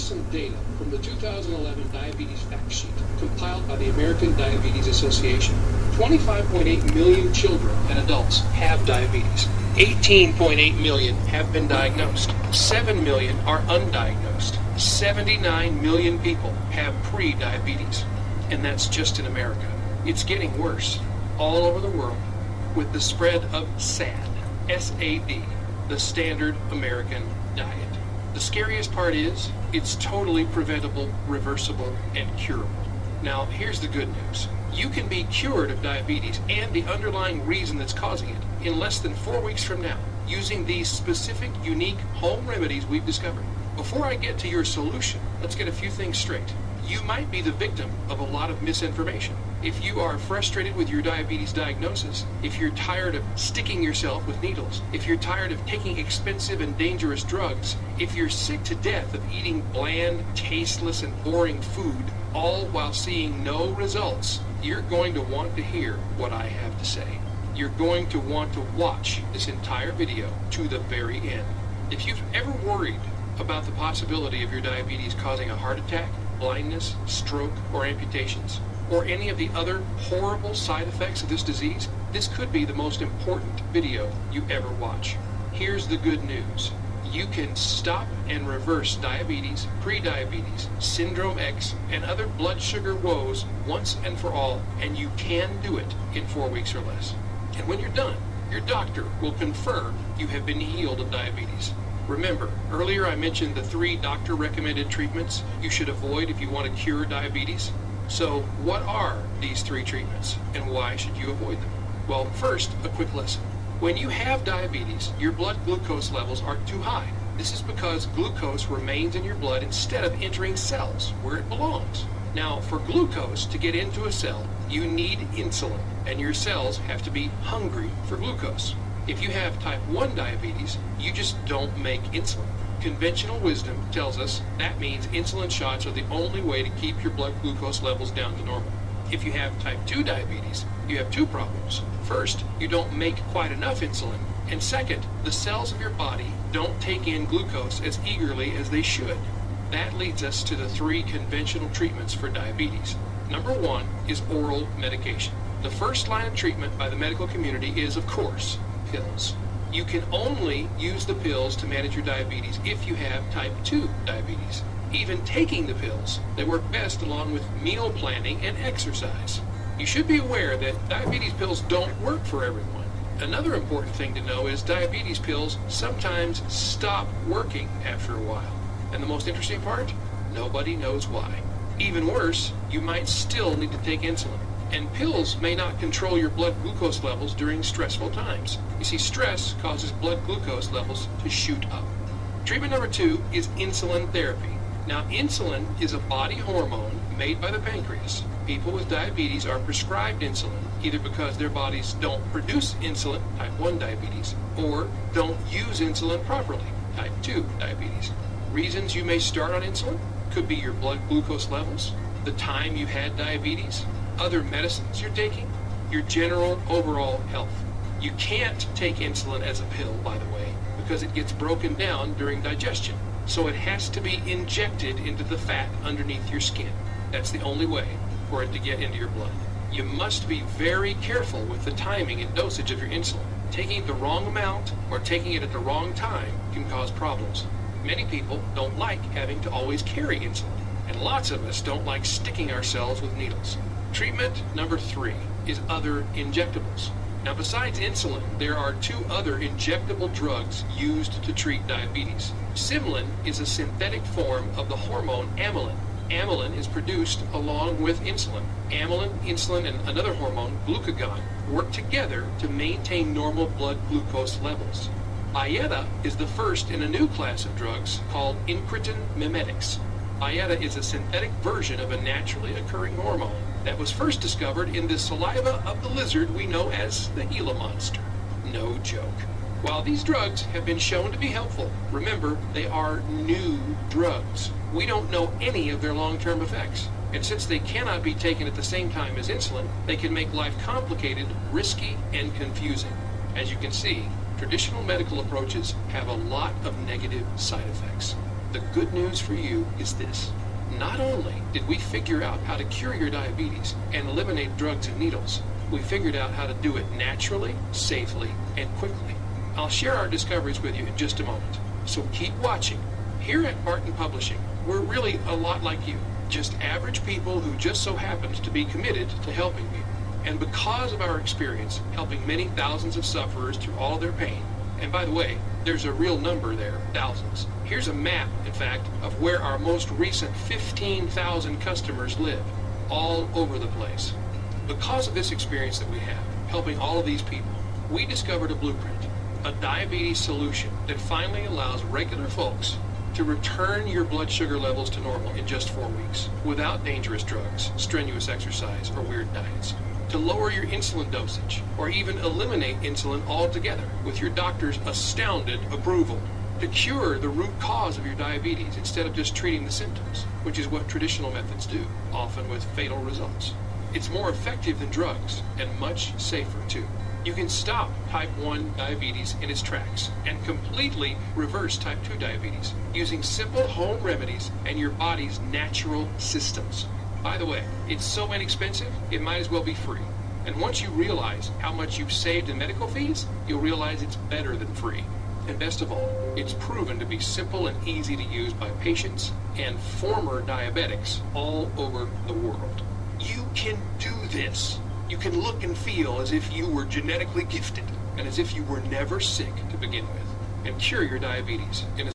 Here's some data from the 2011 Diabetes Fact Sheet compiled by the American Diabetes Association. 25.8 million children and adults have diabetes. 18.8 million have been diagnosed. 7 million are undiagnosed. 79 million people have pre-diabetes. And that's just in America. It's getting worse all over the world with the spread of SAD, S-A-D, the standard American diet. The scariest part is it's totally preventable, reversible, and curable. Now, here's the good news. You can be cured of diabetes and the underlying reason that's causing it in less than four weeks from now using these specific, unique home remedies we've discovered. Before I get to your solution, let's get a few things straight. You might be the victim of a lot of misinformation. If you are frustrated with your diabetes diagnosis, if you're tired of sticking yourself with needles, if you're tired of taking expensive and dangerous drugs, if you're sick to death of eating bland, tasteless, and boring food, all while seeing no results, you're going to want to hear what I have to say. You're going to want to watch this entire video to the very end. If you've ever worried about the possibility of your diabetes causing a heart attack, blindness, stroke, or amputations, or any of the other horrible side effects of this disease, this could be the most important video you ever watch. Here's the good news. You can stop and reverse diabetes, prediabetes, syndrome X, and other blood sugar woes once and for all, and you can do it in four weeks or less. And when you're done, your doctor will confirm you have been healed of diabetes. Remember, earlier I mentioned the three doctor recommended treatments you should avoid if you want to cure diabetes. So, what are these three treatments and why should you avoid them? Well, first, a quick lesson. When you have diabetes, your blood glucose levels are too high. This is because glucose remains in your blood instead of entering cells where it belongs. Now, for glucose to get into a cell, you need insulin, and your cells have to be hungry for glucose. If you have type 1 diabetes, you just don't make insulin. Conventional wisdom tells us that means insulin shots are the only way to keep your blood glucose levels down to normal. If you have type 2 diabetes, you have two problems. First, you don't make quite enough insulin. And second, the cells of your body don't take in glucose as eagerly as they should. That leads us to the three conventional treatments for diabetes. Number one is oral medication. The first line of treatment by the medical community is, of course, pills. You can only use the pills to manage your diabetes if you have type 2 diabetes. Even taking the pills, they work best along with meal planning and exercise. You should be aware that diabetes pills don't work for everyone. Another important thing to know is diabetes pills sometimes stop working after a while. And the most interesting part? Nobody knows why. Even worse, you might still need to take insulin and pills may not control your blood glucose levels during stressful times. You see, stress causes blood glucose levels to shoot up. Treatment number two is insulin therapy. Now, insulin is a body hormone made by the pancreas. People with diabetes are prescribed insulin either because their bodies don't produce insulin, type 1 diabetes, or don't use insulin properly, type 2 diabetes. Reasons you may start on insulin could be your blood glucose levels, the time you had diabetes, other medicines you're taking, your general overall health. You can't take insulin as a pill, by the way, because it gets broken down during digestion. So it has to be injected into the fat underneath your skin. That's the only way for it to get into your blood. You must be very careful with the timing and dosage of your insulin. Taking the wrong amount or taking it at the wrong time can cause problems. Many people don't like having to always carry insulin, and lots of us don't like sticking ourselves with needles. Treatment number three is other injectables. Now, besides insulin, there are two other injectable drugs used to treat diabetes. Symlin is a synthetic form of the hormone amylin. Amylin is produced along with insulin. Amylin, insulin, and another hormone, glucagon, work together to maintain normal blood glucose levels. Byetta is the first in a new class of drugs called incretin mimetics. Byetta is a synthetic version of a naturally occurring hormone that was first discovered in the saliva of the lizard we know as the Gila monster. No joke. While these drugs have been shown to be helpful, remember they are new drugs. We don't know any of their long-term effects. And since they cannot be taken at the same time as insulin, they can make life complicated, risky, and confusing. As you can see, traditional medical approaches have a lot of negative side effects. The good news for you is this. Not only did we figure out how to cure your diabetes and eliminate drugs and needles, we figured out how to do it naturally, safely, and quickly. I'll share our discoveries with you in just a moment. So keep watching. Here at Barton Publishing, we're really a lot like you, just average people who just so happens to be committed to helping you. And because of our experience helping many thousands of sufferers through all their pain, and by the way, there's a real number there, thousands. Here's a map, in fact, of where our most recent 15,000 customers live, all over the place. Because of this experience that we have, helping all of these people, we discovered a blueprint, a diabetes solution that finally allows regular folks to return your blood sugar levels to normal in just four weeks without dangerous drugs, strenuous exercise, or weird diets to lower your insulin dosage or even eliminate insulin altogether with your doctor's astounded approval. To cure the root cause of your diabetes instead of just treating the symptoms, which is what traditional methods do, often with fatal results. It's more effective than drugs and much safer too. You can stop type 1 diabetes in its tracks and completely reverse type 2 diabetes using simple home remedies and your body's natural systems. By the way, it's so inexpensive, it might as well be free. And once you realize how much you've saved in medical fees, you'll realize it's better than free. And best of all, it's proven to be simple and easy to use by patients and former diabetics all over the world. You can do this. You can look and feel as if you were genetically gifted and as if you were never sick to begin with and cure your diabetes in a